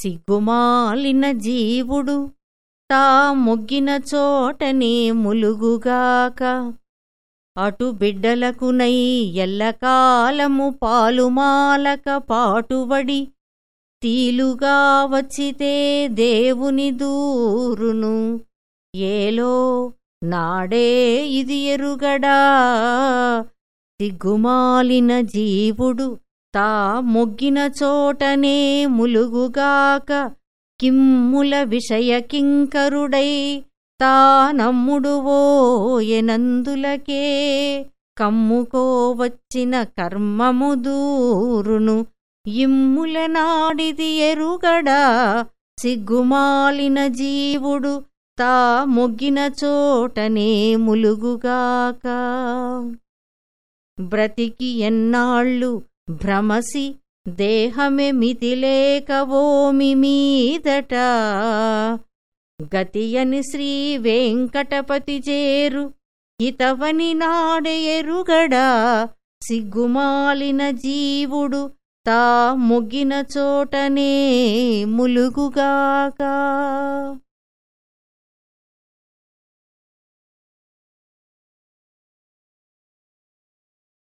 సిగ్గుమాలిన జీవుడు తా మొగ్గిన చోటనే ములుగుగాక. అటు బిడ్డలకునై ఎల్లకాలము పాలుమాలక పాటుబడి తీలుగా వచ్చితే దేవుని దూరును. ఏలో నాడే ఇది ఎరుగడా? సిగ్గుమాలిన జీవుడు తా మొగ్గిన చోటనే ములుగుగాక కిమ్ముల విషయ కింకరుడై తా నమ్ముడువోయనందులకే కమ్ముకోవచ్చిన కర్మము దూరును ఇమ్ముల నాడిది ఎరుగడా సిగ్గుమాలిన జీవుడు తా మొగ్గిన చోటనే ములుగుగాక. బ్రతికి ఎన్నాళ్ళు భ్రమసి దేహమే మితిలేకవోమి మీదట. గతియని శ్రీ వెంకటపతి చేరు ఇతవని నాడెయరుగడా సిగ్గుమాలిన జీవుడు తా మొగ్గిన చోటనే ములుగుగాక.